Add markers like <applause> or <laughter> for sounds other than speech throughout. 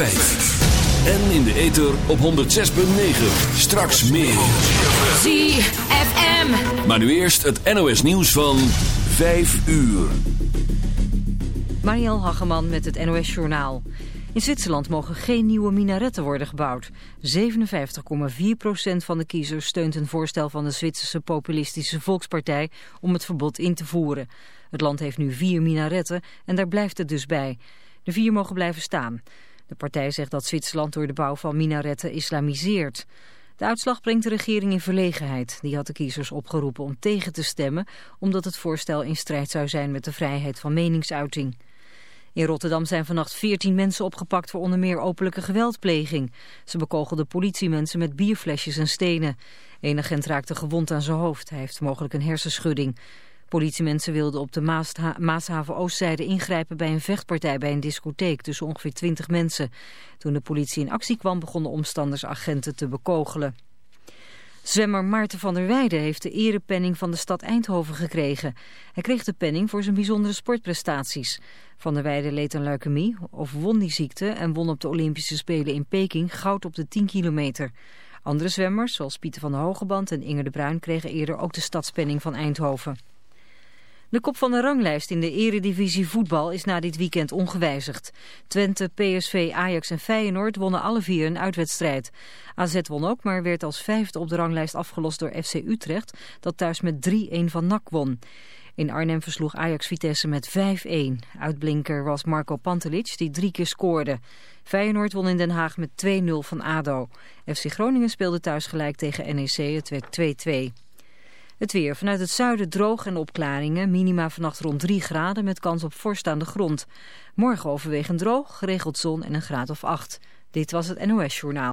En in de ether op 106.9. Straks meer. ZFM. Maar nu eerst het NOS nieuws van 5 uur. Mariel Hageman met het NOS Journaal. In Zwitserland mogen geen nieuwe minaretten worden gebouwd. 57,4% van de kiezers steunt een voorstel van de Zwitserse populistische volkspartij om het verbod in te voeren. Het land heeft nu vier minaretten en daar blijft het dus bij. De vier mogen blijven staan. De partij zegt dat Zwitserland door de bouw van minaretten islamiseert. De uitslag brengt de regering in verlegenheid. Die had de kiezers opgeroepen om tegen te stemmen... omdat het voorstel in strijd zou zijn met de vrijheid van meningsuiting. In Rotterdam zijn vannacht 14 mensen opgepakt voor onder meer openlijke geweldpleging. Ze bekogelden politiemensen met bierflesjes en stenen. Een agent raakte gewond aan zijn hoofd. Hij heeft mogelijk een hersenschudding. Politiemensen wilden op de Maasha Maashaven Oostzijde ingrijpen bij een vechtpartij bij een discotheek tussen ongeveer 20 mensen. Toen de politie in actie kwam begonnen omstanders agenten te bekogelen. Zwemmer Maarten van der Weijden heeft de erepenning van de stad Eindhoven gekregen. Hij kreeg de penning voor zijn bijzondere sportprestaties. Van der Weijden leed aan leukemie of won die ziekte en won op de Olympische Spelen in Peking goud op de 10 kilometer. Andere zwemmers, zoals Pieter van der Hogeband en Inger de Bruin, kregen eerder ook de stadspenning van Eindhoven. De kop van de ranglijst in de eredivisie voetbal is na dit weekend ongewijzigd. Twente, PSV, Ajax en Feyenoord wonnen alle vier een uitwedstrijd. AZ won ook, maar werd als vijfde op de ranglijst afgelost door FC Utrecht, dat thuis met 3-1 van NAC won. In Arnhem versloeg Ajax Vitesse met 5-1. Uitblinker was Marco Pantelic, die drie keer scoorde. Feyenoord won in Den Haag met 2-0 van ADO. FC Groningen speelde thuis gelijk tegen NEC, het werd 2-2. Het weer. Vanuit het zuiden droog en opklaringen. Minima vannacht rond 3 graden met kans op vorst aan de grond. Morgen overwegend droog, geregeld zon en een graad of 8. Dit was het NOS Journaal.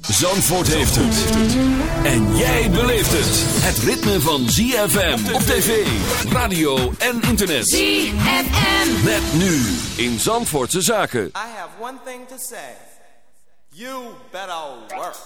Zandvoort heeft het. En jij beleeft het. Het ritme van ZFM op tv, radio en internet. ZFM. Met nu in Zandvoortse Zaken. I have one thing to say. You better work.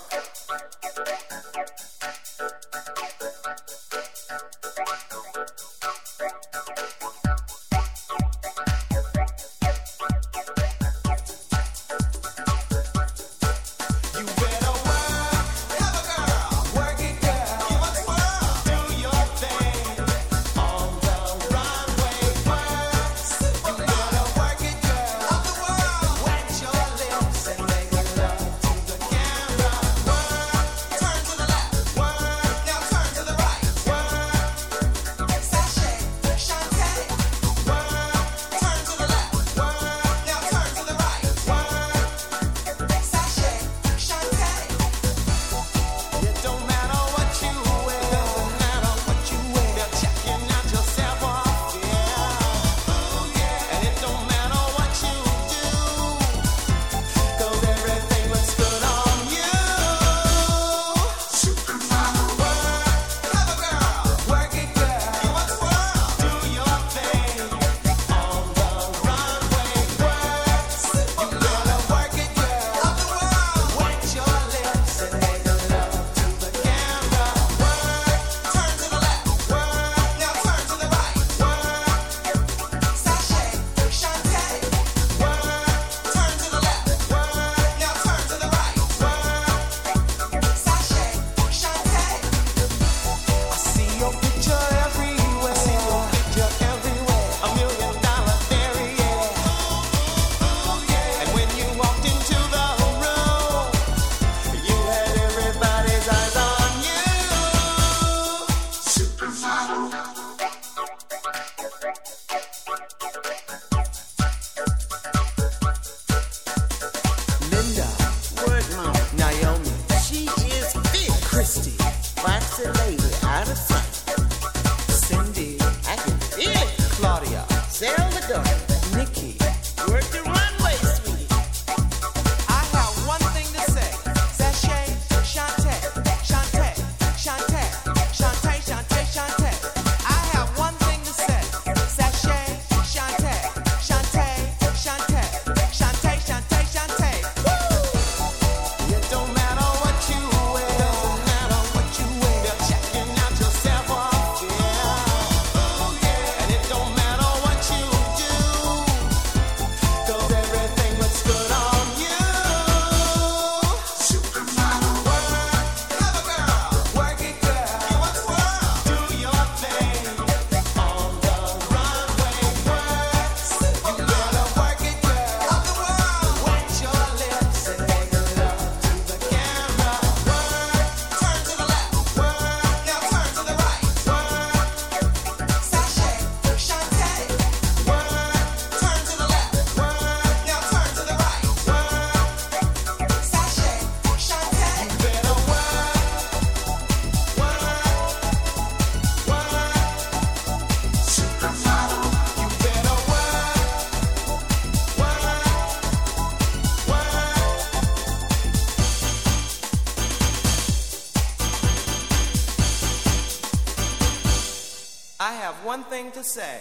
Say.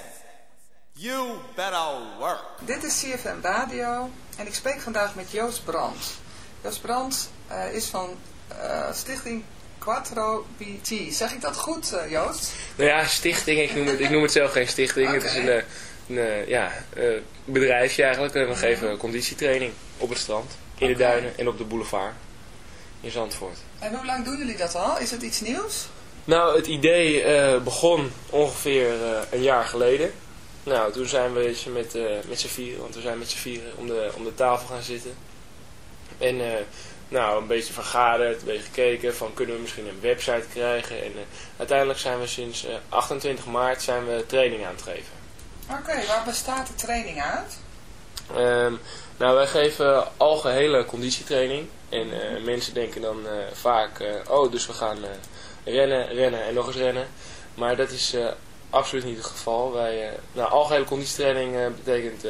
You better work. Dit is CFM Radio en ik spreek vandaag met Joost Brandt. Joost Brandt eh, is van eh, stichting Quattro BT. Zeg ik dat goed, eh, Joost? Nou ja, stichting, ik noem het, ik noem het zelf geen stichting. Het is een, eh, een eh, ja, eh, bedrijfje eigenlijk. En we geven conditietraining op het strand, in de duinen en op de boulevard in Zandvoort. En hoe lang doen jullie dat al? Is het iets nieuws? Nou, het idee eh, begon ongeveer eh, een jaar geleden. Nou, toen zijn we eens met, eh, met z'n vieren, want we zijn met z'n vieren om de, om de tafel gaan zitten. En nou, een beetje vergaderd, een beetje gekeken van kunnen we misschien een website krijgen. En uiteindelijk zijn we sinds eh, 28 maart zijn we training aan het geven. Oké, waar bestaat de training uit? Ehm, nou, wij geven algehele conditietraining. En mensen denken dan vaak, oh, dus we gaan rennen, rennen en nog eens rennen. Maar dat is eh, absoluut niet het geval. Wij, eh, nou, algehele conditietraining eh, betekent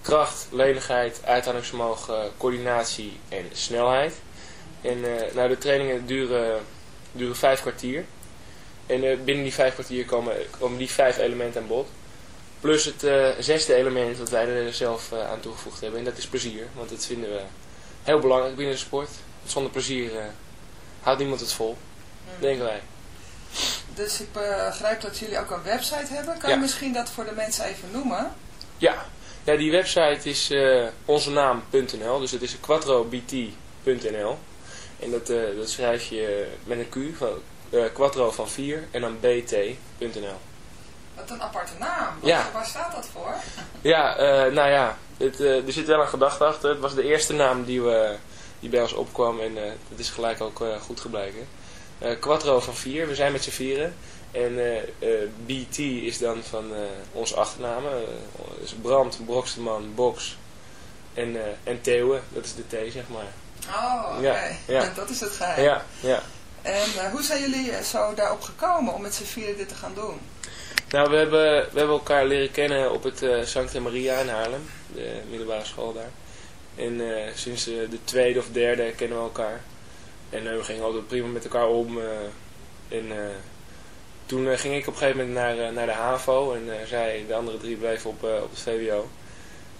kracht, lenigheid, uithoudingsvermogen, coördinatie en snelheid. En nou, de trainingen duren, duren vijf kwartier. En binnen die vijf kwartier komen, die vijf elementen aan bod. Plus het zesde element dat wij er zelf aan toegevoegd hebben. En dat is plezier. Want dat vinden we heel belangrijk binnen de sport. Zonder plezier eh, houdt niemand het vol. Denken wij. Dus ik begrijp dat jullie ook een website hebben. Kan Ja. je misschien dat voor de mensen even noemen? Ja, ja die website is eh onzenaam.nl. Dus het is quattrobt.nl. En dat, eh, dat schrijf je met een Q. Van, eh, quattro van 4 en dan bt.nl. Wat een aparte naam. Wat- Ja. Waar staat dat voor? Ja, eh, nou ja, het, eh, er zit wel een gedachte achter. Het was de eerste naam die, we, die bij ons opkwam en eh dat is gelijk ook eh, goed gebleken. Eh Quattro van vier, we zijn met z'n vieren. En eh, eh, BT is dan van onze achternamen. dus Brand, Broksteman, Box en, en dat is de T zeg maar. Oh, oké. Ja, ja. <laughs> Dat is het geheim. Ja, ja. En hoe zijn jullie zo daarop gekomen om met z'n vieren dit te gaan doen? Nou, we hebben, we hebben elkaar leren kennen op het eh Sancta Maria in Haarlem, de middelbare school daar. En sinds de tweede of derde kennen we elkaar. En eh, we gingen altijd prima met elkaar om. eh, en eh, toen ging ik op een gegeven moment naar, naar de HAVO en zij, de andere drie, bleven op, op het VWO.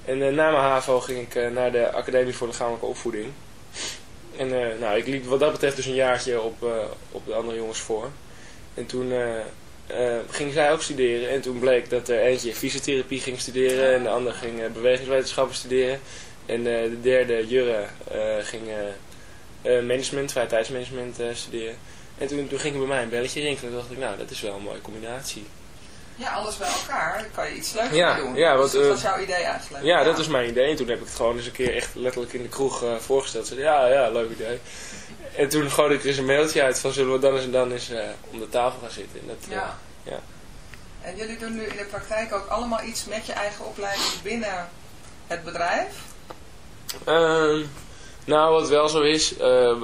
En na mijn HAVO ging ik naar de Academie voor Lichamelijke Opvoeding. En nou, ik liep wat dat betreft dus een jaartje op, op de andere jongens voor. En toen ging zij ook studeren. En toen bleek dat er eentje fysiotherapie ging studeren. En de ander ging bewegingswetenschappen studeren. En de derde, Jurre, ging management, vrije tijdsmanagement eh, studeren. En toen, toen ging er bij mij een belletje rinkelen. Toen dacht ik, nou, dat is wel een mooie combinatie. Ja, alles bij elkaar. Dan kan je iets leuks Ja, doen. ja, Dus dat eh, was jouw idee eigenlijk. Ja, dat was mijn idee. En toen heb ik het gewoon eens een keer echt letterlijk in de kroeg eh, voorgesteld. Ze zei, ja, ja, leuk idee. En toen gooide ik er eens een mailtje uit van zullen we dan eens en dan eens eh, om de tafel gaan zitten. En dat, eh, Ja. ja. En jullie doen nu in de praktijk ook allemaal iets met je eigen opleiding binnen het bedrijf? Nou, wat wel zo is, eh,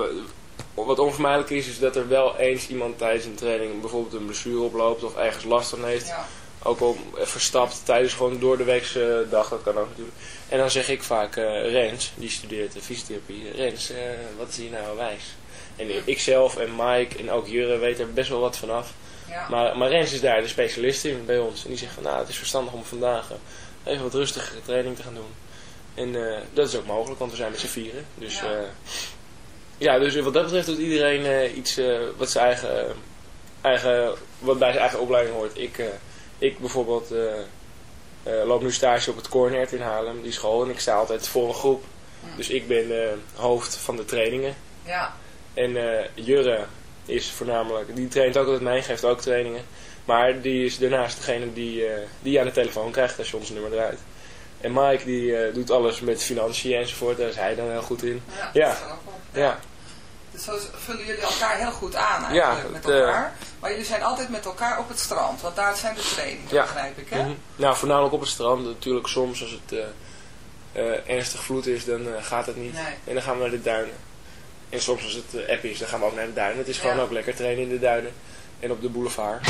wat onvermijdelijk is, is dat er wel eens iemand tijdens een training bijvoorbeeld een blessure oploopt of ergens last van heeft. Ja. Ook al verstapt tijdens gewoon door de weekse dag, dat kan ook natuurlijk. En dan zeg ik vaak, eh, Rens, die studeert de fysiotherapie, Rens, eh, wat is hier nou wijs? En ikzelf en Mike en ook Jurre weten er best wel wat vanaf. Ja. Maar, maar Rens is daar de specialist in bij ons. En die zegt van, nou, het is verstandig om vandaag even wat rustigere training te gaan doen. En eh, dat is ook mogelijk, want we zijn met z'n vieren. Dus Ja. ja. ja, dus wat dat betreft doet iedereen eh, iets eh, wat, zijn eigen, eigen, wat bij zijn eigen opleiding hoort. Ik, eh, ik bijvoorbeeld eh, eh, loop nu stage op het Cornert in Haarlem, die school. En ik sta altijd voor een groep. Dus ik ben eh, hoofd van de trainingen. Ja. En eh, Jurre is voornamelijk, die traint ook altijd mee, geeft ook trainingen. Maar die is daarnaast degene die, eh, die aan de telefoon krijgt als je ons nummer draait. En Mike die eh, doet alles met financiën enzovoort, daar is hij dan heel goed in. Ja. Ja. Dus zo vullen jullie elkaar heel goed aan eigenlijk, Ja, met eh, elkaar. Maar jullie zijn altijd met elkaar op het strand, want daar zijn de trainingen, Ja. begrijp ik, hè? Mhm. Nou, voornamelijk op het strand. Natuurlijk soms als het eh, eh, ernstig vloed is, dan eh, gaat het niet. Nee. En dan gaan we naar de duinen. En soms als het app is, dan gaan we ook naar de duinen. Het is gewoon Ja. ook lekker trainen in de duinen. En op de boulevard.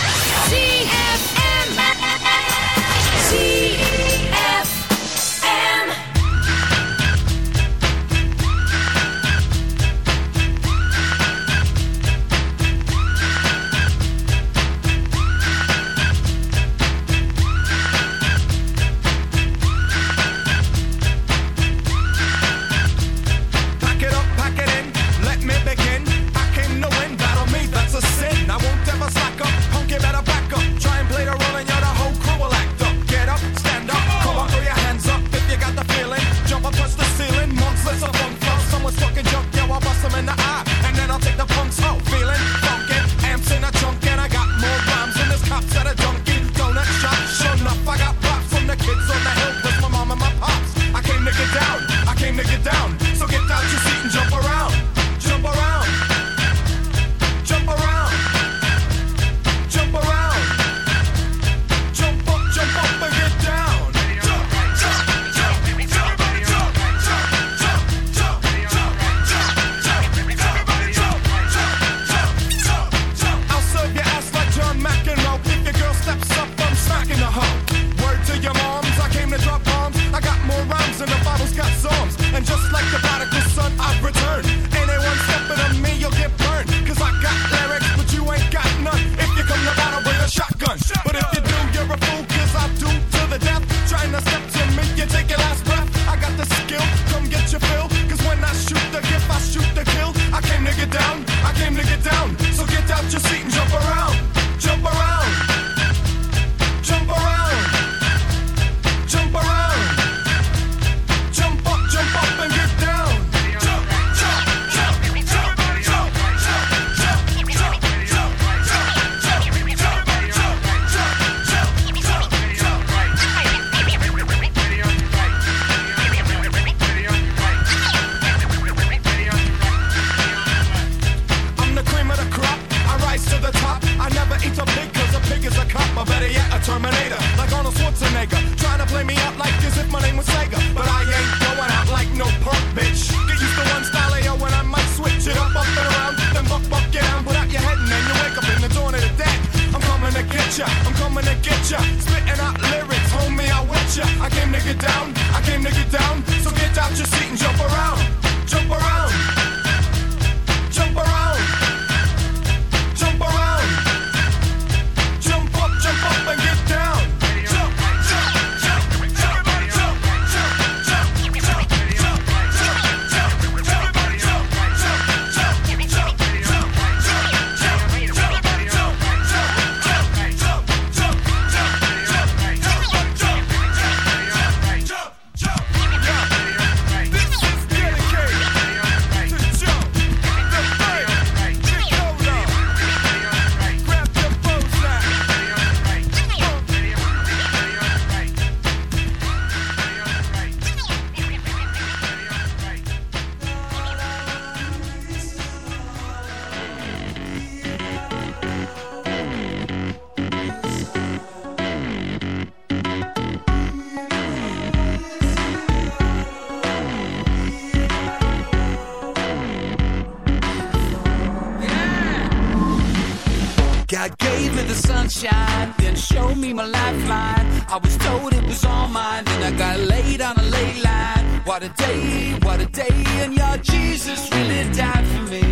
What a day, what a day, and your Jesus really died for me.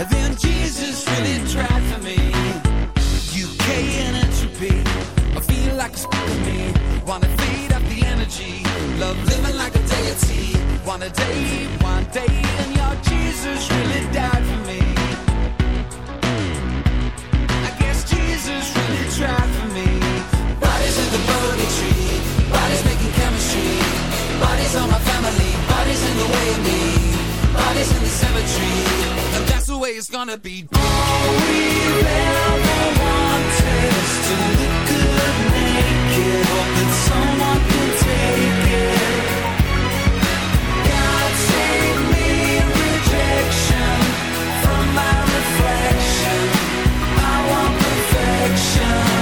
And then Jesus really tried for me. UK and entropy, I feel like spark of me. Wanna feed up the energy, love living like a deity. One a day, one day, and your Jesus really died Bodies in the cemetery, and that's the way it's gonna be. All we've ever wanted is to look good naked. Hope that someone can take it. God save me rejection from my reflection. I want perfection.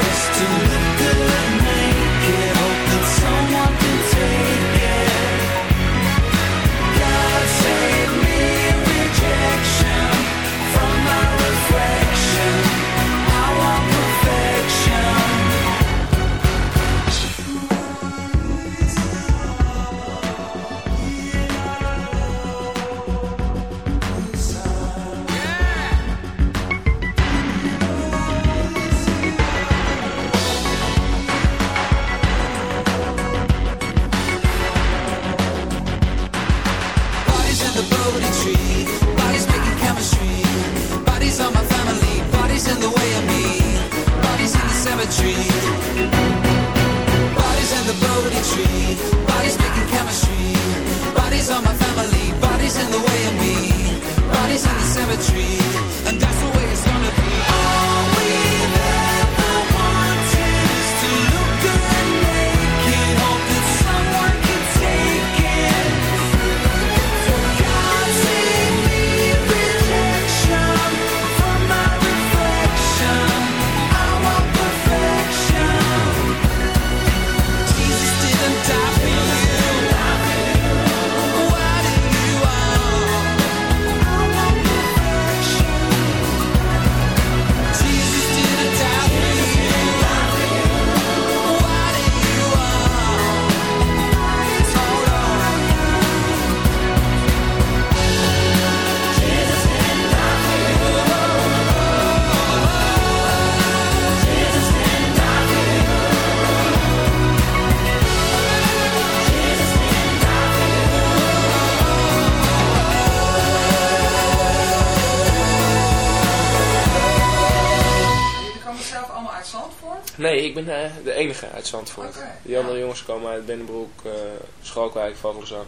just to look good. Uit Zandvoort. Die andere jongens komen uit Bennenbroek, eh Schalkwijk, Vogelzang.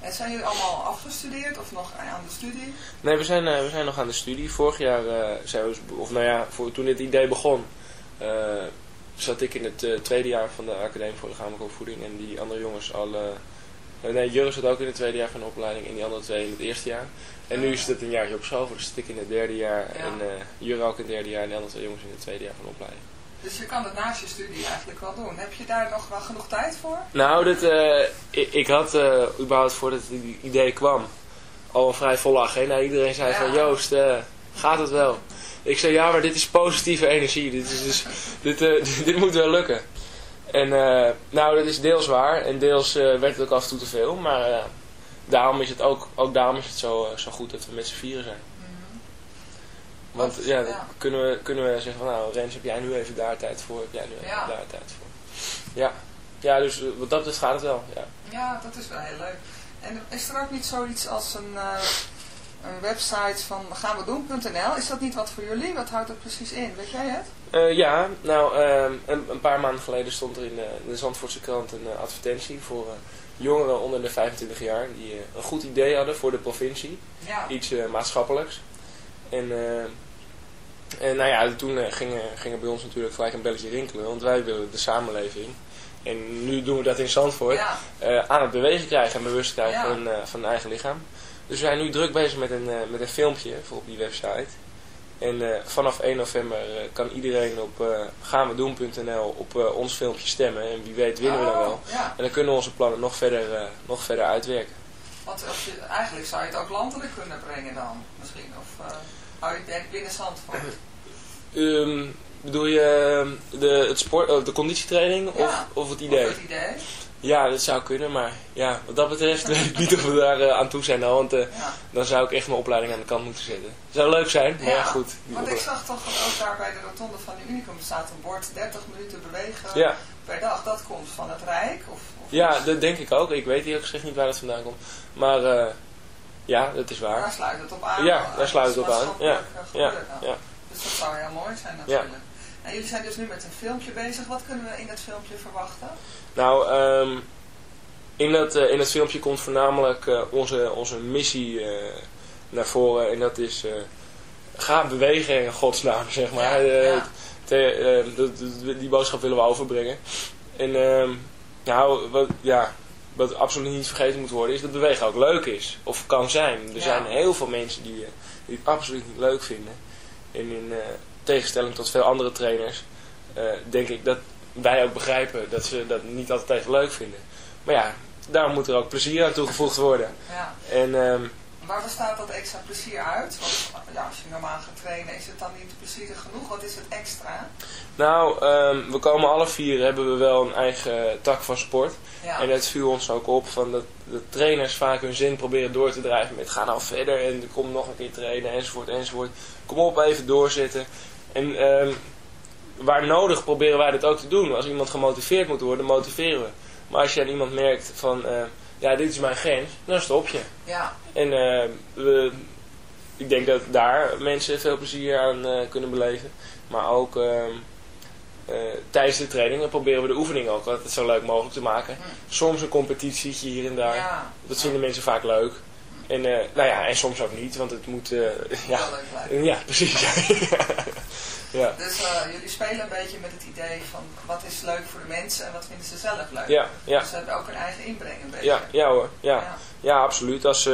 En zijn jullie allemaal afgestudeerd of nog aan de studie? Nee, we zijn, eh, we zijn nog aan de studie. Vorig jaar eh, zijn we, of nou ja, voor, toen dit idee begon, zat ik in het tweede jaar van de Academie voor Lichamelijke Opvoeding. En die andere jongens al, eh, nee, Jurre zat ook in het tweede jaar van de opleiding en die andere twee in het eerste jaar. En nu is het een jaartje op school, dus zit ik in het derde jaar Ja. en Jurre ook in het derde jaar en de andere twee jongens in het tweede jaar van de opleiding. Dus je kan het naast je studie eigenlijk wel doen. Heb je daar nog wel genoeg tijd voor? Nou, dit, eh, ik, ik had eh, überhaupt voordat het idee kwam al een vrij volle agenda. Iedereen zei Ja. van Joost, eh, gaat het wel? Ik zei ja, maar dit is positieve energie. Dit, is dus, <laughs> dit, <laughs> dit moet wel lukken. En nou, dat is deels waar en deels werd het ook af en toe te veel. Maar daarom is het ook, ook daarom is het zo, zo goed dat we met z'n vieren zijn. Want ja. Kunnen, we, kunnen we zeggen van nou Rens, heb jij nu even daar tijd voor? Heb jij nu even Ja. daar tijd voor? Ja, ja dus eh, wat dat betreft gaat het wel. Ja. Ja, dat is wel heel leuk. En is er ook niet zoiets als een, eh, een website van gaanwedoen.nl? Is dat niet wat voor jullie? Wat houdt dat precies in? Weet jij het? Eh, ja, nou, ehm, een, een paar maanden geleden stond er in de, in de Zandvoortse krant een advertentie voor, jongeren onder de 25 jaar die een goed idee hadden voor de provincie. Ja. Iets maatschappelijks. En, eh, en nou ja, toen eh, ging, er- ging er bij ons natuurlijk gelijk een belletje rinkelen, want wij willen de samenleving. En nu doen we dat in Zandvoort. Ja. eh, aan het bewegen krijgen en bewust krijgen Ja. van, eh, van hun eigen lichaam. Dus we zijn nu druk bezig met een, eh, met een filmpje voor op die website. En eh, vanaf 1 november eh, kan iedereen op uh, gaanwedoen.nl op eh, ons filmpje stemmen. En wie weet winnen we dan Oh, wel. Ja. En dan kunnen we onze plannen nog verder, eh, nog verder uitwerken. Want als je, eigenlijk zou je het ook landelijk kunnen brengen dan, misschien. Of het denk binnen Zandvoort? Ehm, bedoel je eh, de, het sport, eh, de conditietraining of, Ja. of het idee? Of het idee? Ja, dat zou kunnen, maar ja, wat dat betreft weet ik niet of we daar eh, aan toe zijn want eh, Ja. dan zou ik echt mijn opleiding aan de kant moeten zetten. Zou leuk zijn, maar ja, goed. Want ik zag toch dat ook daar bij de rotonde van de Unicum staat een bord 30 minuten bewegen Ja. per dag. Dat komt van het Rijk? Of, of Ja, dat denk ik ook. Ik weet eerlijk gezegd niet waar dat vandaan komt. Maar ja, dat is waar. Daar sluit het op aan. Ja, daar sluit het op aan. Ja, ja, ja. Dus dat zou heel mooi zijn natuurlijk. En jullie zijn dus nu met een filmpje bezig. Wat kunnen we in dat filmpje verwachten? Nou, ehm, in, dat, eh, in dat filmpje komt voornamelijk eh, onze, onze missie eh, naar voren. En dat is, ga bewegen in godsnaam, zeg maar. Ja, ja. te- die boodschap willen we overbrengen. En ehm, nou, wat, ja, wat absoluut niet vergeten moet worden, is dat bewegen ook leuk is. Of kan zijn. Er Ja. zijn heel veel mensen die, eh, die het absoluut niet leuk vinden. En in eh, tegenstelling tot veel andere trainers, eh, denk ik dat wij ook begrijpen dat ze dat niet altijd even leuk vinden. Maar ja, daarom moet er ook plezier aan toegevoegd worden. Ja. En ehm, Waar bestaat dat extra plezier uit? Want ja, als je normaal gaat trainen, is het dan niet plezierig genoeg? Wat is het extra? nou, ehm, we komen alle vier, hebben we wel een eigen tak van sport. Ja. En het viel ons ook op van dat de trainers vaak hun zin proberen door te drijven met ga nou verder en kom nog een keer trainen enzovoort enzovoort. Kom op, even doorzetten. En ehm, waar nodig proberen wij dat ook te doen. Als iemand gemotiveerd moet worden, motiveren we. Maar als je aan iemand merkt van eh, ja, dit is mijn grens, dan stop je. Ja. En eh, we, ik denk dat daar mensen veel plezier aan eh, kunnen beleven. Maar ook ehm, eh, tijdens de trainingen proberen we de oefening ook altijd zo leuk mogelijk te maken. Soms een competitietje hier en daar. Ja. Dat vinden mensen vaak leuk. En, eh, nou ja, en soms ook niet, want het moet... eh, <laughs> ja, ja, precies. <laughs> ja. Spelen een beetje met het idee van wat is leuk voor de mensen en wat vinden ze zelf leuk. Ja, ja. Dus ze hebben ook een eigen inbreng een beetje. Ja, ja hoor. Ja, Ja. ja. absoluut. Als,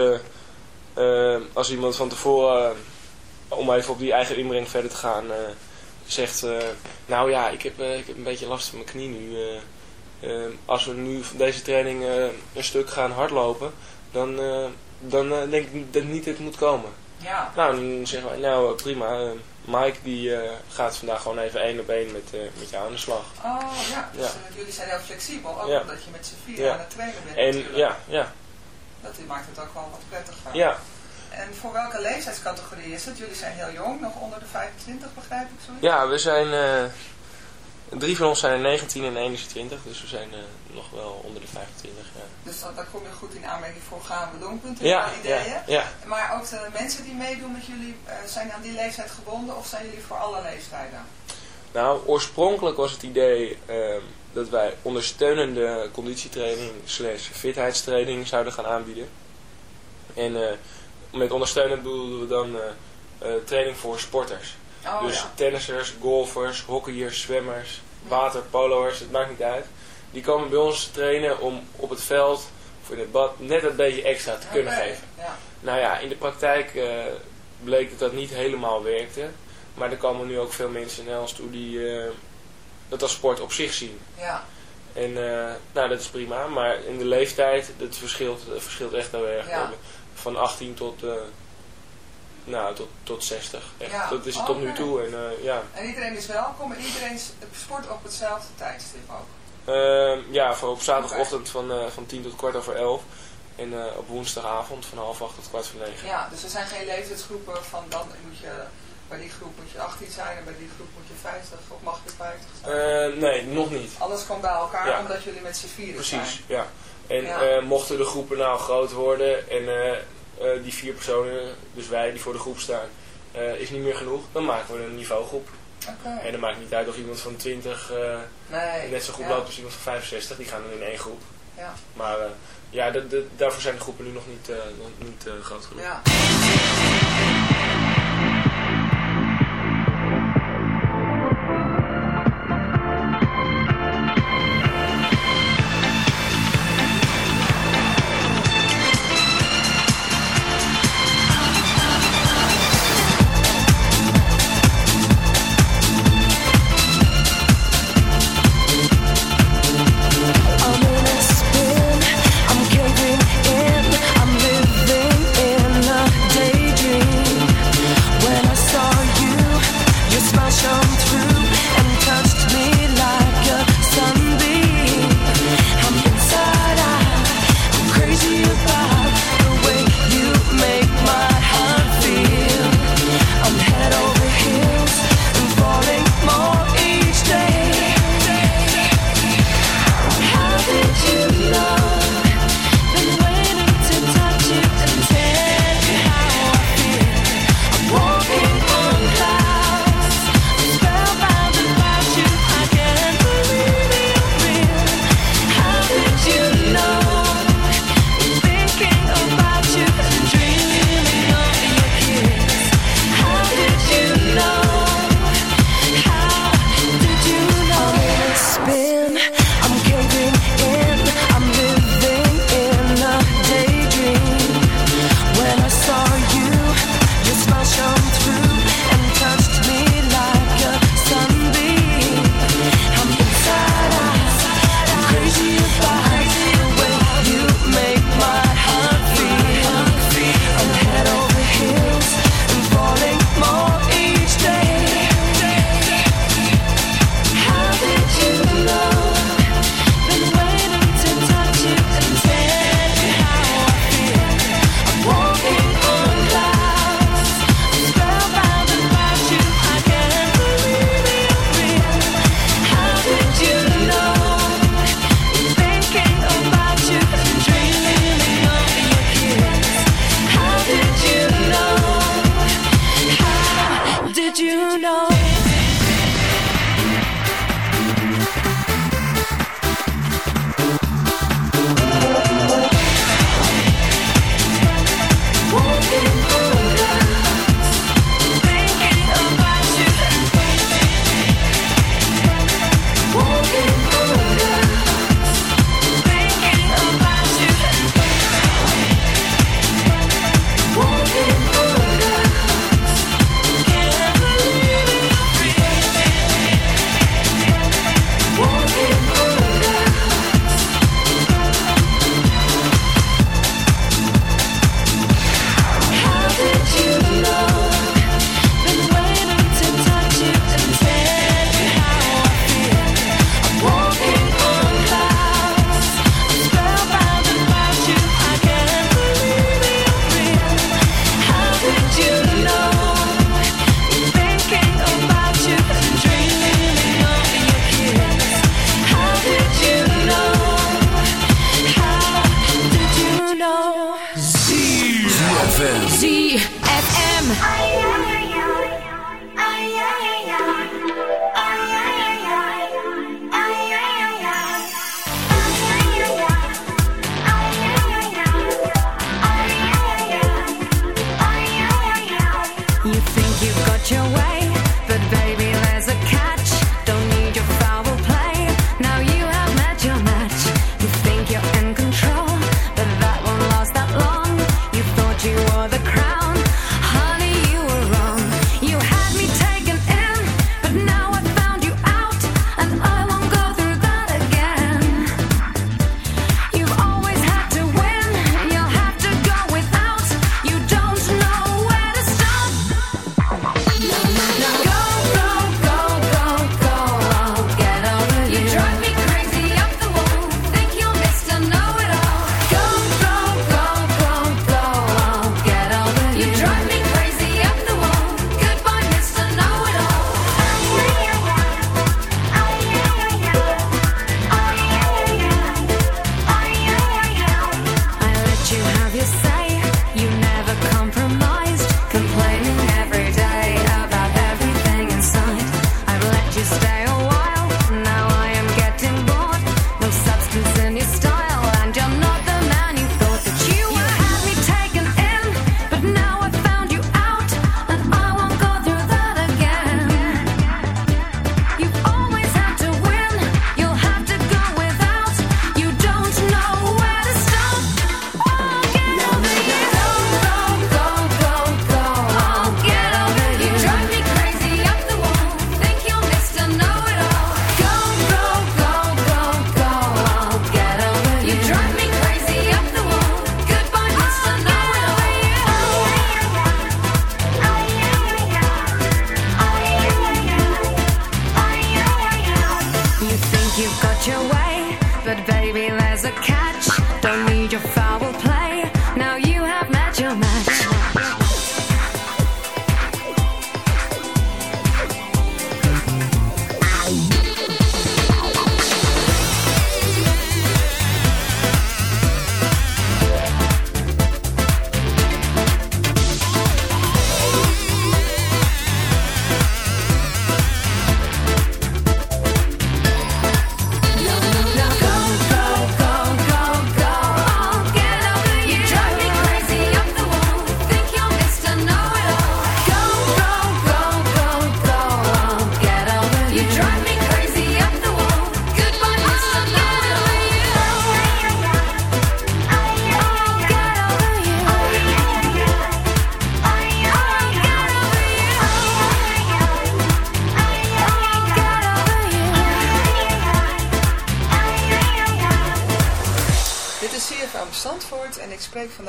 eh, als iemand van tevoren, eh, om even op die eigen inbreng verder te gaan, zegt... nou ja, ik heb, ik heb een beetje last van mijn knie nu. als we nu van deze training een stuk gaan hardlopen, dan, dan denk ik dat niet het moet komen. Ja. Nou, dan zeggen wij, nou prima. Mike die eh, gaat vandaag gewoon even één op één met, eh, met jou aan de slag. Oh ja, dus Ja. eh, jullie zijn heel flexibel. Ook Ja. omdat je met z'n vier Ja. aan het trainen bent En natuurlijk. ja, ja, Dat maakt het ook wel wat prettiger. ja. En voor welke leeftijdscategorie is het? Jullie zijn heel jong, nog onder de 25 begrijp ik zoiets? Ja, we zijn. Drie van ons zijn er 19 en 21, dus we zijn eh, nog wel onder de 25. Ja, Dus dat, daar kom je goed in aanmerking voor gaan we ja, ideeën. ja, ja. Maar ook de mensen die meedoen met jullie, eh, zijn aan die leeftijd gebonden of zijn jullie voor alle leeftijden? Nou, oorspronkelijk was het idee ehm, dat wij ondersteunende conditietraining slash fitheidstraining zouden gaan aanbieden. En eh, met ondersteunend bedoelden we dan training voor sporters. Oh dus ja. tennissers, golfers, hockeyers, zwemmers, waterpoloers, het maakt niet uit. Die komen bij ons trainen om op het veld of in het bad net een beetje extra te kunnen geven. Ja. Nou ja, in de praktijk eh, bleek dat dat niet helemaal werkte. Maar er komen nu ook veel mensen naar ons toe die eh, dat als sport op zich zien. ja. En eh, nou, dat is prima. Maar in de leeftijd, dat verschilt, dat verschilt echt heel erg. Ja. Van 18 tot, nou, tot, tot 60. Echt. Ja. Dat is het tot nu toe. En, eh, ja. En iedereen is welkom en iedereen sport op hetzelfde tijdstip ook. Ehm, ja, voor op zaterdagochtend van, eh, van 10 tot kwart over 11. En eh, op woensdagavond van half 8 tot kwart voor 9. Ja, dus er zijn geen leeftijdsgroepen van dan moet je, bij die groep moet je 18 zijn en bij die groep moet je 50 of mag je 50 zijn. Nee, nog niet. Alles komt bij elkaar Ja. omdat jullie met z'n vieren zijn. Precies, ja. En Ja. mochten de groepen nou groot worden en eh, die vier personen, dus wij die voor de groep staan, eh, is niet meer genoeg, dan maken we een niveaugroep. Oké. En dan maakt niet uit of iemand van 20 eh, Nee. net zo goed ja. loopt als iemand van 65, die gaan dan in één groep. Ja. Maar ja, daarvoor zijn de groepen nu nog niet, nog niet groot genoeg. Ja.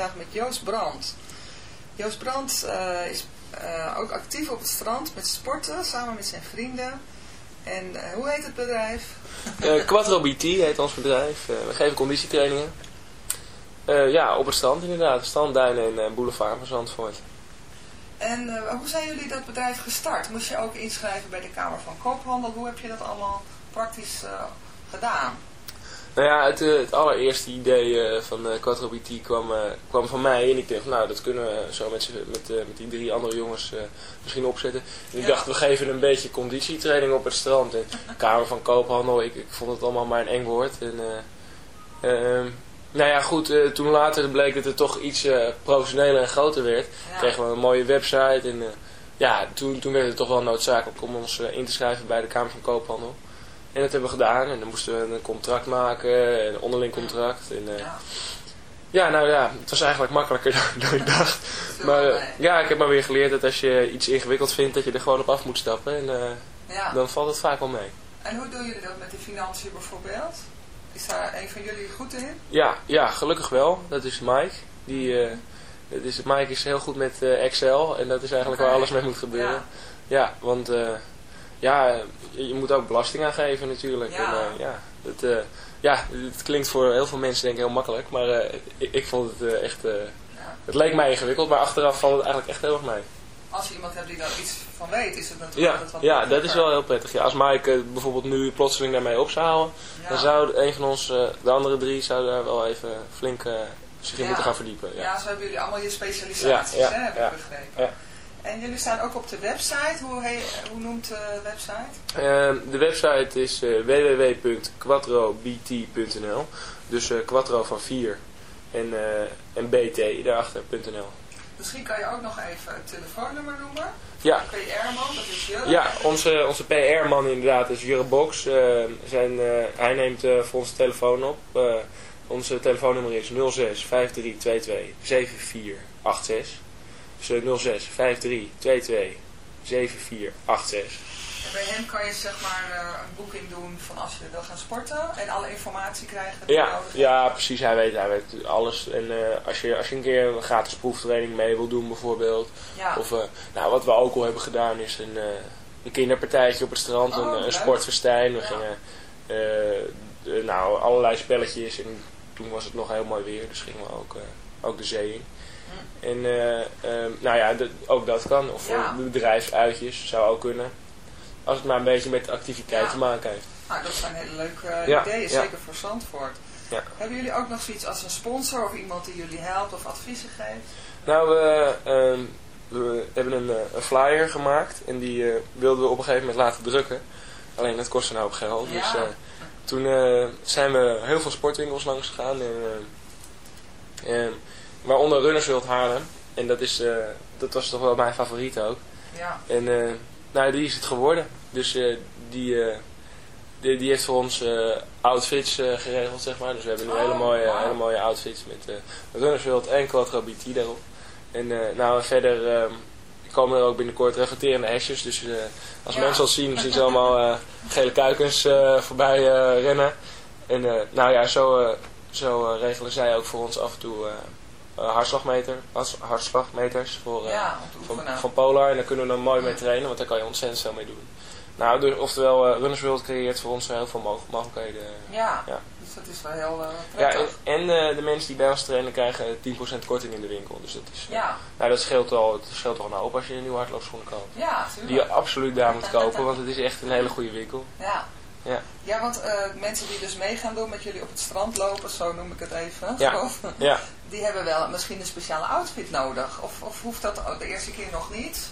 Vandaag met Joost Brandt. Joost Brandt eh, is eh, ook actief op het strand met sporten, samen met zijn vrienden. En eh, hoe heet het bedrijf? Quattro BT heet ons bedrijf. We geven conditietrainingen. Ja, op het strand inderdaad. Strandduinen en boulevard van Zandvoort. En hoe zijn jullie dat bedrijf gestart? Moest je ook inschrijven bij de Kamer van Koophandel? Hoe heb je dat allemaal praktisch gedaan? Nou ja, het, eh, het allereerste idee eh, van eh, Quattro BT kwam, kwam van mij. En ik dacht, nou, dat kunnen we zo met, met, met die drie andere jongens misschien opzetten. En ik Ja. dacht, we geven een beetje conditietraining op het strand. En <laughs> Kamer van Koophandel, ik, ik vond het allemaal maar een eng woord. En, eh, ehm, nou ja, goed, toen later bleek dat het toch iets professioneler en groter werd. Ja. Kregen we een mooie website. En ja, toen, toen werd het toch wel noodzakelijk om ons in te schrijven bij de Kamer van Koophandel. En dat hebben we gedaan. En dan moesten we een contract maken, een onderling contract. En, eh, Ja. nou ja, het was eigenlijk makkelijker dan, <laughs> dan ik <laughs> dacht. Maar eh, ja, ik heb maar weer geleerd dat als je iets ingewikkeld vindt, dat je er gewoon op af moet stappen. En eh, Ja. dan valt het vaak wel mee. En hoe doen jullie dat met de financiën bijvoorbeeld? Is daar een van jullie goed in? Ja, ja, gelukkig wel. Dat is Mike. Die, eh, dat is, Mike is heel goed met Excel en dat is eigenlijk waar alles mee moet gebeuren. Ja. Ja, want ja, je, moet ook belasting aangeven natuurlijk. Ja. En, eh, ja, het, eh, ja, het klinkt voor heel veel mensen denk ik heel makkelijk, maar eh, ik, ik vond het echt... het leek mij ingewikkeld, maar achteraf valt het eigenlijk echt heel erg mee. Als je iemand hebt die daar iets van weet, is het natuurlijk Ja, wat ja dat is wel heel prettig. Ja, als Mike bijvoorbeeld nu plotseling daarmee op zou houden, Ja. dan zou een van ons, de andere drie, zouden daar wel even flink zich in Ja. moeten gaan verdiepen. Ja. Ja. zo hebben jullie allemaal je specialisaties, Ja, ja, hè, heb ja. ik begrepen. En jullie staan ook op de website. Hoe, he, hoe noemt de website? Ehm, de website is eh, www.quattrobt.nl Dus eh, quattro van 4 en, eh, en bt daarachter.nl Misschien kan je ook nog even het telefoonnummer noemen. Ja. PR-man, dat is Jurre. Ja, onze, onze PR-man inderdaad is Jurre Box. Eh, zijn, hij neemt voor onze telefoon op. Onze telefoonnummer is 06 5322 7486. Dus eh, 06 5322 7486. En bij hem kan je zeg maar eh, een boeking doen van als je wil gaan sporten en alle informatie krijgen Ja, ja, precies. Hij weet, hij weet alles. En eh, als, je, als je een keer een gratis proeftraining mee wil doen bijvoorbeeld. Ja. Of eh, nou, wat we ook al hebben gedaan is een, een kinderpartijtje op het strand. Oh, een, een sportfestijn. We Ja. gingen nou, allerlei spelletjes. En toen was het nog heel mooi weer. Dus gingen we ook, ook de zee in. En eh, ehm, nou ja, ook dat kan. Of. Ja. bedrijfsuitjes zou ook kunnen. Als het maar een beetje met activiteit Ja. te maken heeft. Nou, dat zijn hele leuke eh, Ja, ideeën, zeker voor Zandvoort. Ja. Hebben jullie ook nog zoiets als een sponsor of iemand die jullie helpt of adviezen geeft? Nou, we, ehm, we hebben een, eh, een flyer gemaakt en die wilden we op een gegeven moment laten drukken. Alleen dat kostte nou op geld. Ja. Dus toen zijn we heel veel sportwinkels langs gegaan. En, eh, eh, waaronder Runners World Haarlem. En dat, is, eh, dat was toch wel mijn favoriet ook. Ja. En eh, nou, die is het geworden. Dus eh, die, die, die heeft voor ons outfits geregeld, zeg maar. Dus we hebben nu Oh, hele, mooie, hele mooie outfits met Runners World en Quattro BT daarop. En nou, verder eh, komen er ook binnenkort reflecterende hesjes. Dus als Ja. mensen ons zien, zien ze allemaal gele kuikens voorbij rennen. En nou ja, zo, zo regelen zij ook voor ons af en toe eh, hartslagmeter, harts- hartslagmeters voor, eh, Ja, van, Polar. En daar kunnen we dan mooi mee trainen, want daar kan je ontzettend veel mee doen. Nou, dus, oftewel, eh Runners World creëert voor ons heel veel mo- mogelijkheden. Ja, Ja. dus dat is wel heel eh, Ja, en, prettig. en de mensen die bij ons trainen krijgen 10% korting in de winkel. Dus dat is, Ja. nou, dat scheelt al, het scheelt al een hoop als je een nieuwe hardloopschoenen koopt. Ja, Die je absoluut daar moet <laughs> kopen, want het is echt een hele goede winkel. Ja. Ja. Ja, want eh, mensen die dus mee gaan doen met jullie op het strand lopen, zo noem ik het even, Ja. Ja. <laughs> die hebben wel misschien een speciale outfit nodig. Of, of hoeft dat de eerste keer nog niet?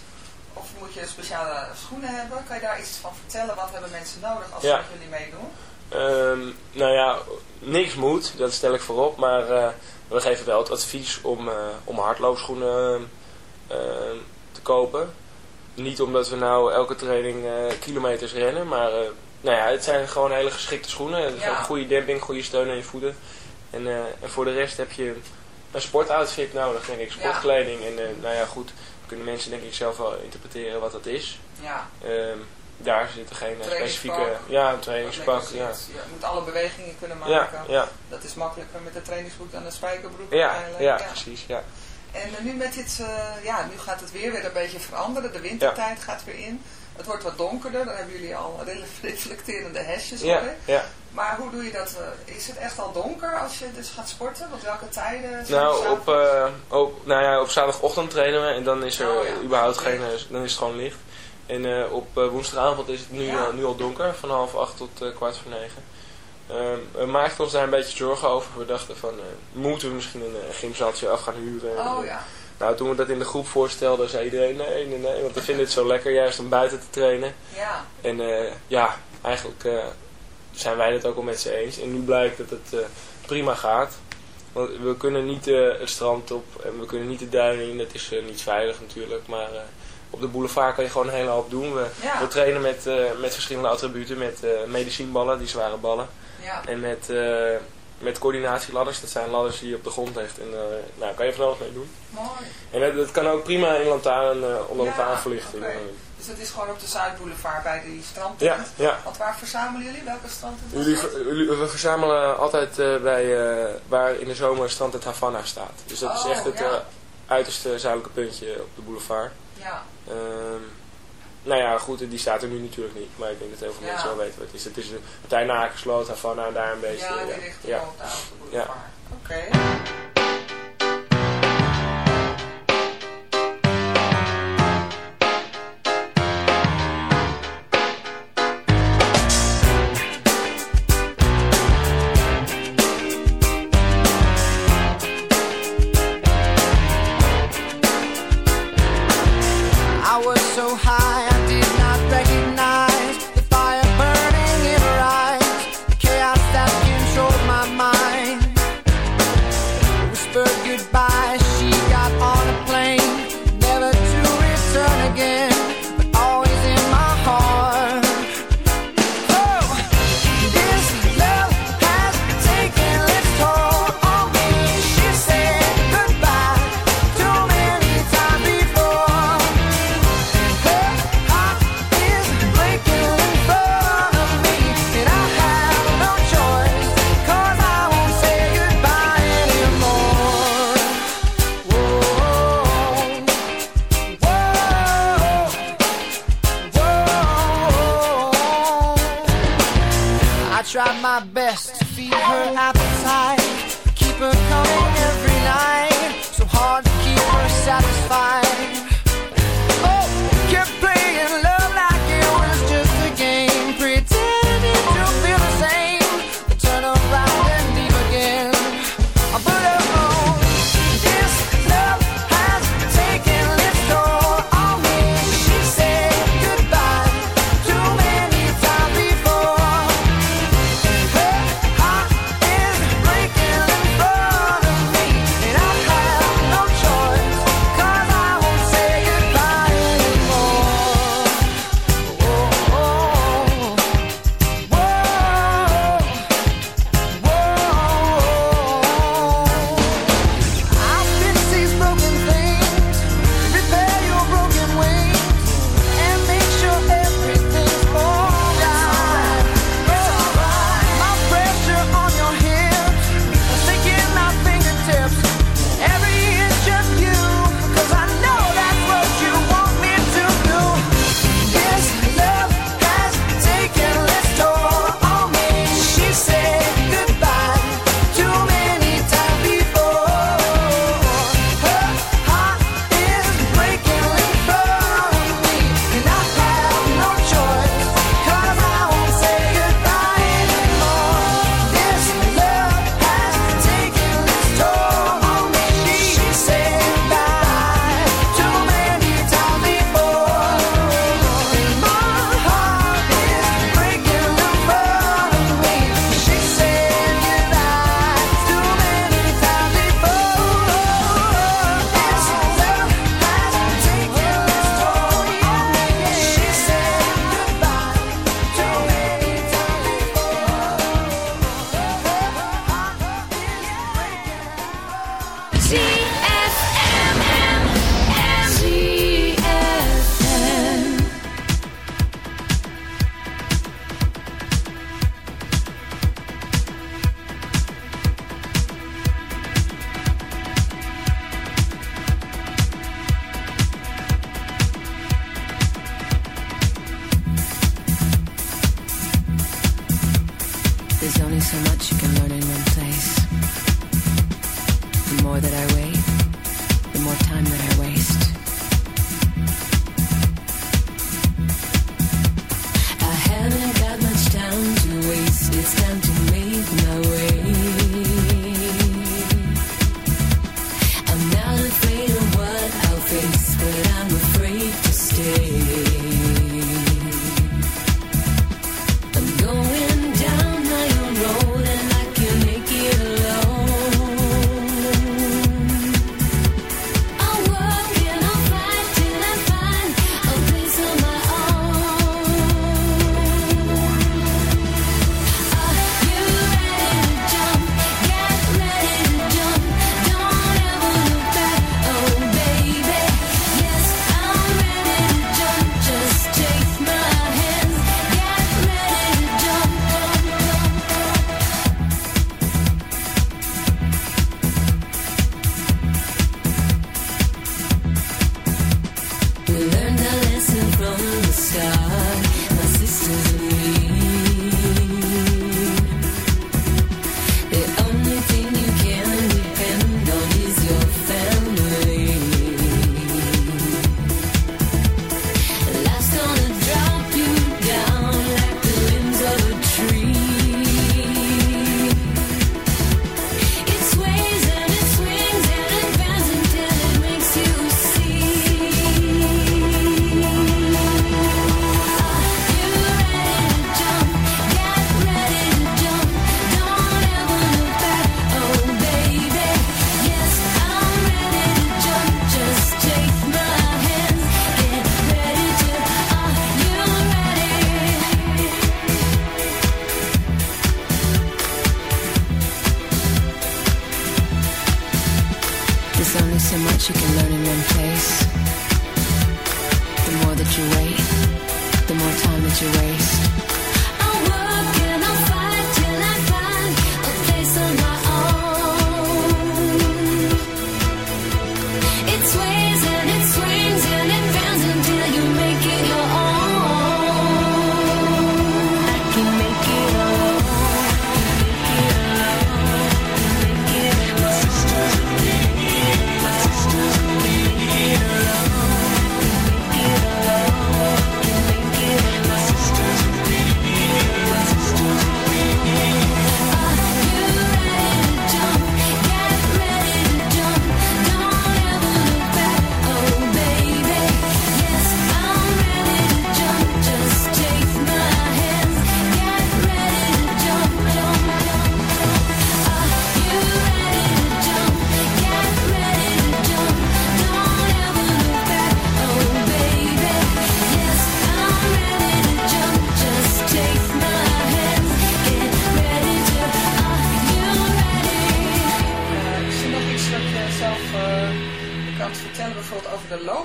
Of moet je speciale schoenen hebben? Kan je daar iets van vertellen? Wat hebben mensen nodig als ze met jullie meedoen? Ehm, nou ja, niks moet, dat stel ik voorop. Maar eh, we geven wel het advies om, eh, om hardloopschoenen eh, te kopen. Niet omdat we nou elke training kilometers rennen, maar nou ja, het zijn gewoon hele geschikte schoenen. Het Ja. goede demping, goede steun aan je voeten. En, eh, en voor de rest heb je een sportoutfit nodig, denk ik. Sportkleding. En eh, nou ja, goed, kunnen mensen denk ik zelf wel interpreteren wat dat is. Ja. Ehm, daar zitten geen eh, specifieke... Ja, een trainingspak, ja. Je moet alle bewegingen kunnen maken. Ja. Dat is makkelijker met de trainingsbroek dan een spijkerbroek Ja, ja, precies, ja. En nu met dit, ja, nu gaat het weer weer een beetje veranderen. De wintertijd gaat weer in. Het wordt wat donkerder. Dan hebben jullie al <laughs> reflecterende hesjes. Ja, ja. Maar hoe doe je dat? eh, is het echt al donker als je dus gaat sporten? Want welke tijden? Nou, op, eh, op, nou ja, op zaterdagochtend trainen we en dan is er Oh, ja. überhaupt geen, eh, dan is het gewoon licht. En op woensdagavond is het nu, Ja. nu al donker, van half acht tot kwart voor negen. Ehm, we maakten ons daar een beetje zorgen over. We dachten van, moeten we misschien een uh, gymzaaltje af gaan huren? Oh ja. Nou, toen we dat in de groep voorstelden, zei iedereen nee, nee, nee. Want we vinden het zo lekker juist om buiten te trainen. Ja. En eh, ja, eigenlijk eh, zijn wij het ook al met ze eens. En nu blijkt dat het eh, prima gaat. Want we kunnen niet het strand op en we kunnen niet de duinen in. Dat is niet veilig natuurlijk. Maar op de boulevard kan je gewoon een hele hoop doen. We, Ja. we trainen met, met verschillende attributen. Met medicijnballen, die zware ballen. Ja. En met, met coördinatieladders. Dat zijn ladders die je op de grond heeft. En eh nou, kan je van alles mee doen. Mooi. En dat, dat kan ook prima in lantaarn, eh, onder Ja, lantaarnverlichting. Dus dat is gewoon op de Zuidboulevard bij die strandtent. Ja, ja. Want waar verzamelen jullie? Welke was Jullie, we verzamelen altijd eh, bij waar in de zomer strand het Havana staat. Dus dat Oh, is echt het ja. uiterste zuidelijke puntje op de boulevard. Ja. Ehm, nou ja, goed, die staat er nu natuurlijk niet. Maar ik denk dat heel veel Ja. mensen wel weten wat het is. Het is een partij na Akersloot, Havana, daar een beetje. Ja, die ja. richting ja. Ja. Oké. outside.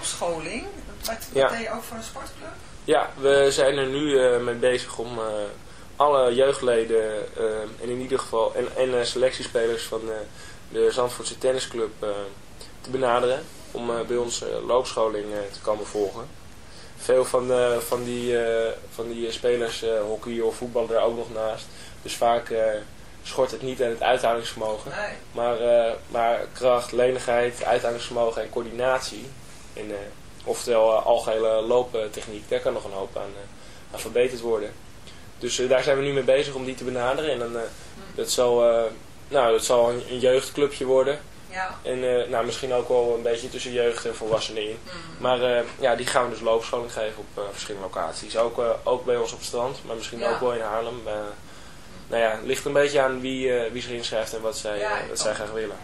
Loopscholing? Wat, wat deed je ook voor een sportclub? Ja, we zijn er nu eh, mee bezig om eh, alle jeugdleden eh, en in ieder geval en, en selectiespelers van de Zandvoortse tennisclub te benaderen om bij ons loopscholing te komen volgen. Veel van, van die, van die spelers hockey of voetbal er ook nog naast. Dus vaak schort het niet aan het uithoudingsvermogen. Nee. Maar, maar kracht, lenigheid, uithoudingsvermogen en coördinatie. En, eh, oftewel eh, algehele looptechniek, daar kan nog een hoop aan, eh, aan verbeterd worden. Dus daar zijn we nu mee bezig om die te benaderen. En dan, dat zal, nou, dat zal een, een jeugdclubje worden. Ja. En nou, misschien ook wel een beetje tussen jeugd en volwassenen in. Maar eh, ja, die gaan we dus loopscholing geven op verschillende locaties. Ook, ook bij ons op het strand, maar misschien Ja. ook wel in Haarlem. Nou ja, het ligt een beetje aan wie, wie zich inschrijft en wat zij, Ja, wat zij graag willen.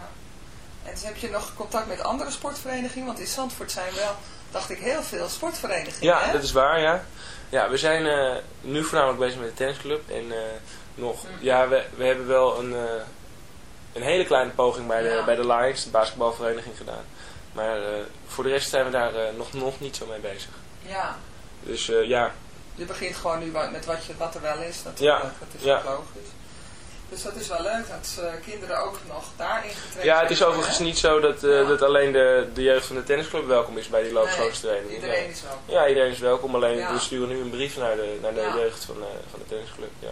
En dus heb je nog contact met andere sportverenigingen? Want in Zandvoort zijn wel, dacht ik, heel veel sportverenigingen. Ja, hè? dat is waar, ja. Ja, we zijn eh, nu voornamelijk bezig met de tennisclub. En eh, nog, Mm. ja, we, we hebben wel een, eh, een hele kleine poging bij de, Ja. bij de Lions, de basketbalvereniging, gedaan. Maar voor de rest zijn we daar nog, nog niet zo mee bezig. Ja. Dus ja, Je begint gewoon nu met wat, je, wat er wel is natuurlijk. Ja, Dat is ja. ook logisch. Dus dat is wel leuk dat eh, kinderen ook nog daarin getraind ja, het is overigens hè? niet zo dat, eh, Ja. dat alleen de, de jeugd van de tennisclub welkom is bij die loopschoolstraining. Nee, iedereen is welkom. Ja, iedereen is welkom. Alleen Ja. we sturen nu een brief naar de, naar de Ja. jeugd van, eh, van de tennisclub. Ja.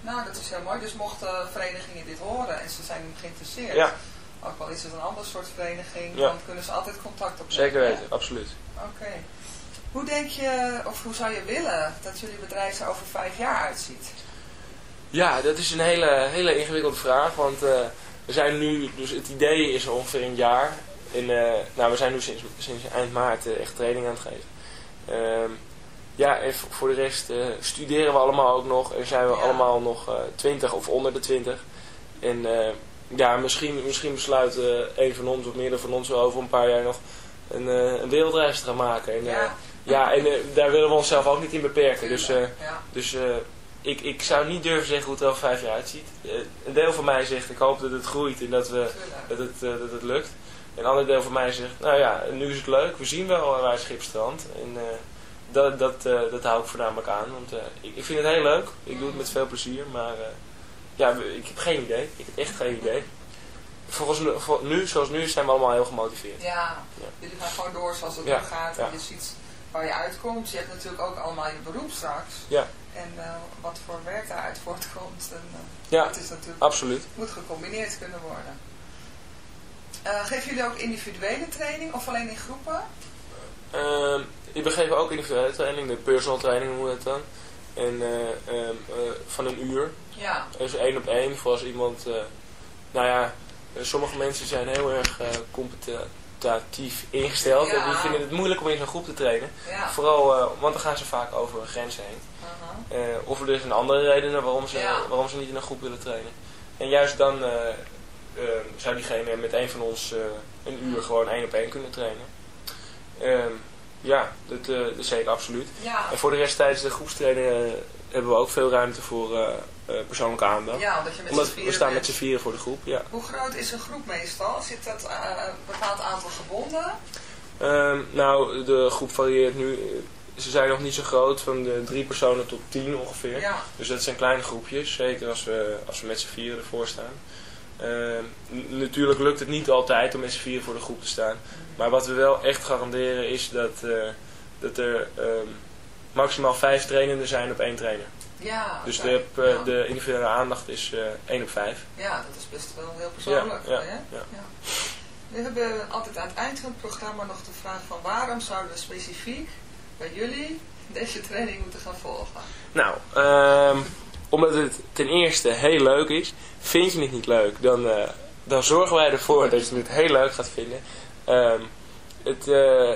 Nou, dat is heel mooi. Dus mochten verenigingen dit horen en ze zijn geïnteresseerd, Ja. Ook al is het een ander soort vereniging, dan kunnen ze altijd contact opnemen. Zeker weten, absoluut. Oké. Hoe denk je, of hoe zou je willen dat jullie bedrijf er over vijf jaar uitziet? Ja, dat is een hele, hele ingewikkelde vraag, want eh, we zijn nu, dus het idee is ongeveer een jaar. En, eh, nou, we zijn nu sinds, sinds eind maart eh, echt training aan het geven. Ehm, ja, en voor de rest studeren we allemaal ook nog en zijn we Ja. allemaal nog 20 of onder de 20. En ja, misschien, misschien besluit eh, een van ons of meerdere van ons wel over een paar jaar nog een, een wereldreis te gaan maken. En, Ja. ja, en daar willen we onszelf ook niet in beperken. Dus, Ja. dus ik, ik zou niet durven zeggen hoe het er over vijf jaar uitziet. Eh, een deel van mij zegt, ik hoop dat het groeit en dat, we, dat, het, eh, dat het lukt. En een ander deel van mij zegt, nou ja, nu is het leuk. We zien wel waar schip strandt. En eh, dat, dat, dat hou ik voornamelijk aan. Want ik, ik vind het heel leuk. Ik doe het met veel plezier. Maar ja, ik heb geen idee. Ik heb echt geen idee. Volgens nu, zoals nu, zijn we allemaal heel gemotiveerd. Ja, Ja. jullie gaan gewoon door zoals het Ja, nu gaat. ja. En je ziet waar je uitkomt. Je hebt natuurlijk ook allemaal je beroep straks. Ja. En wat voor werk daaruit voortkomt. En, eh, Ja, dat is natuurlijk, absoluut. moet gecombineerd kunnen worden. Eh, geven jullie ook individuele training of alleen in groepen? Ehm, we geven ook individuele training, de personal training noemen we het dan. En eh, ehm, eh, van een uur. Ja. Dus één op één voor als iemand... nou ja, sommige mensen zijn heel erg competitief ingesteld. Ja. En die vinden het moeilijk om in zo'n groep te trainen. Ja. Vooral, want dan gaan ze vaak over grenzen heen. Eh, of er zijn andere redenen waarom ze, Ja. waarom ze niet in een groep willen trainen. En juist dan eh, eh, zou diegene met een van ons eh, een uur gewoon één op één kunnen trainen. Ehm, ja, dat, zeker absoluut. Ja. En voor de rest tijdens de groepstrainingen eh, hebben we ook veel ruimte voor persoonlijke aandacht. Ja, omdat je met Omdat we staan bent. met z'n vieren voor de groep, ja. Hoe groot is een groep meestal? Zit dat een bepaald aantal gebonden? Ehm, nou, de groep varieert nu. Ze zijn nog niet zo groot, van de drie personen tot tien ongeveer. Ja. Dus dat zijn kleine groepjes, zeker als we, als we met z'n vieren ervoor staan. Ehm, natuurlijk lukt het niet altijd om met z'n vieren voor de groep te staan. Maar wat we wel echt garanderen is dat, eh, dat er ehm, maximaal vijf trainenden zijn op één trainer. Ja, Dus de, eh, Ja. de individuele aandacht is eh één op vijf. Ja, dat is best wel heel persoonlijk. Ja, ja, hè? ja. We hebben altijd aan het eind van het programma nog de vraag van waarom zouden we specifiek bij jullie deze training moeten gaan volgen? Nou, ehm, omdat het ten eerste heel leuk is. Vind je het niet leuk, dan, eh, dan zorgen wij ervoor dat je het heel leuk gaat vinden. Ehm, het, eh,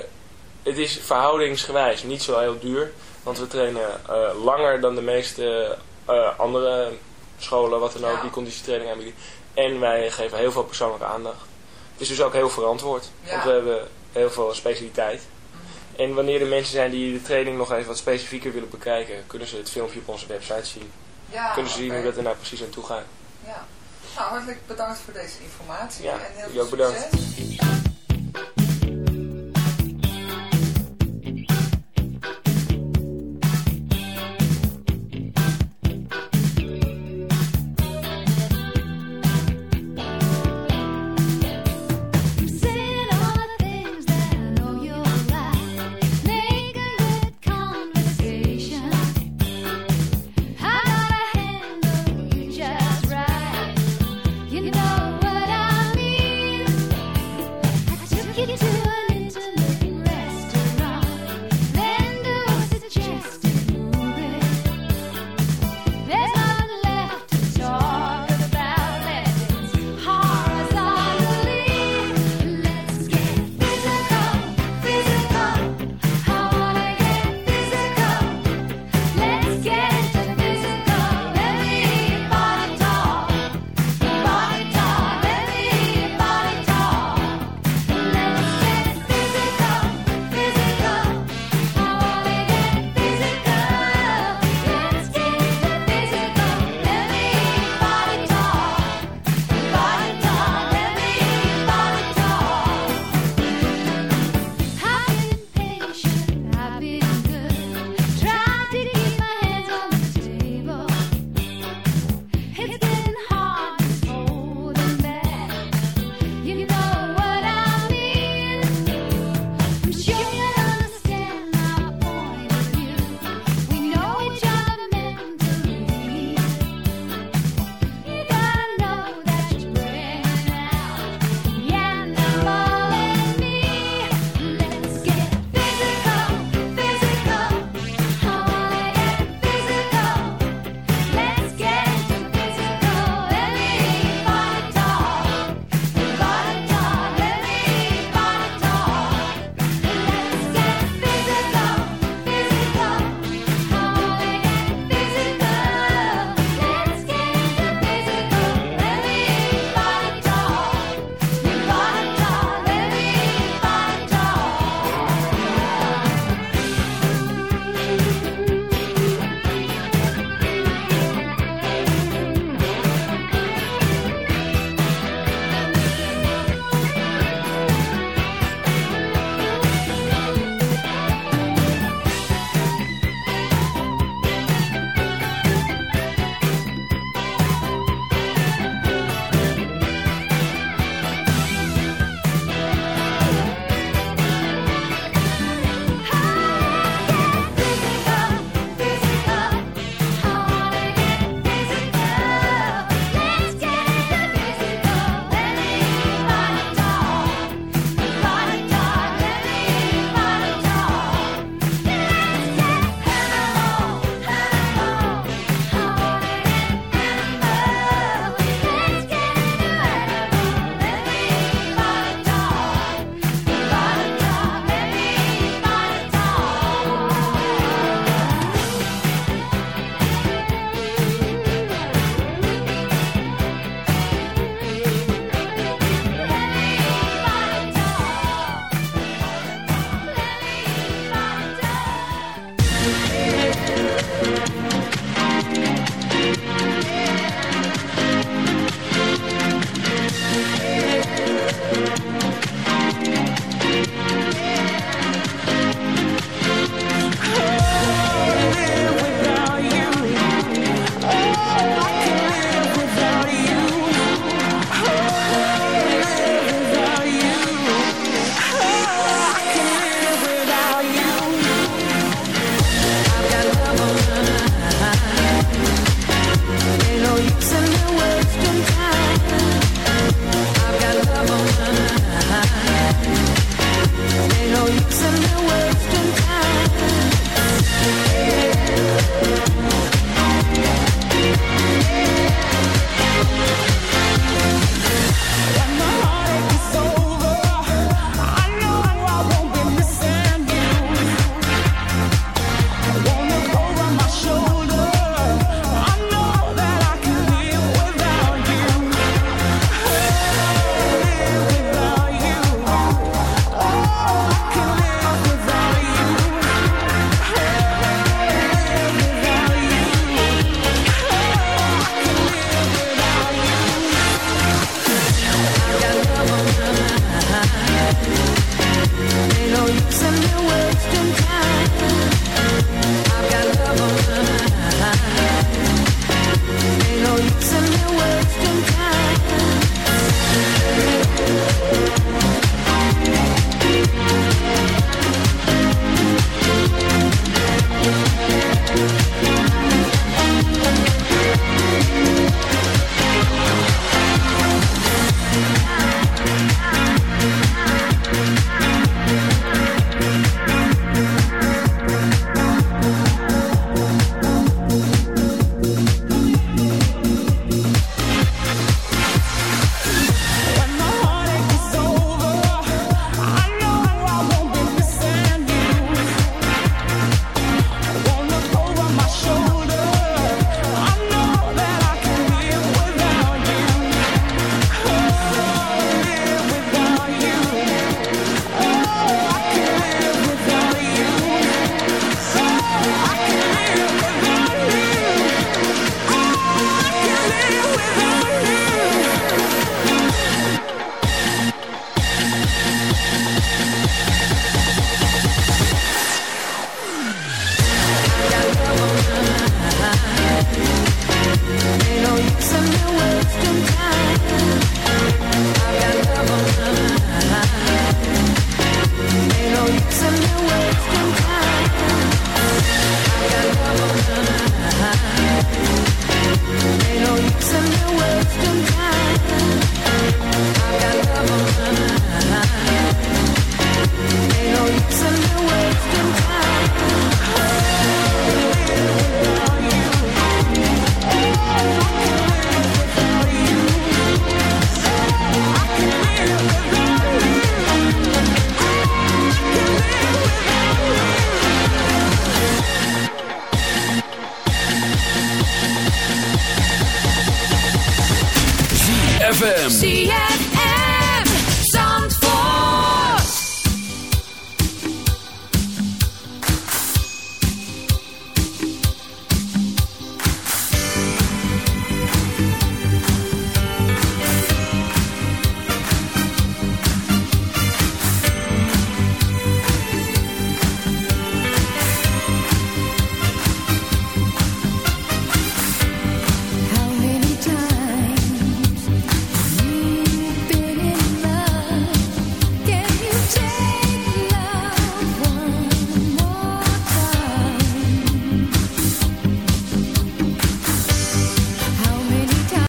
het is verhoudingsgewijs niet zo heel duur. Want we trainen eh, langer dan de meeste andere scholen, wat dan ook, Ja. die conditietraining aanbieden. En wij geven heel veel persoonlijke aandacht. Het is dus ook heel verantwoord. Ja. Want we hebben heel veel specialiteit. En wanneer er mensen zijn die de training nog even wat specifieker willen bekijken, kunnen ze het filmpje op onze website zien. Ja, kunnen ze zien hoe dat er nou precies aan toe gaat. Ja. Nou, hartelijk bedankt voor deze informatie Ja, en heel veel ook bedankt. succes.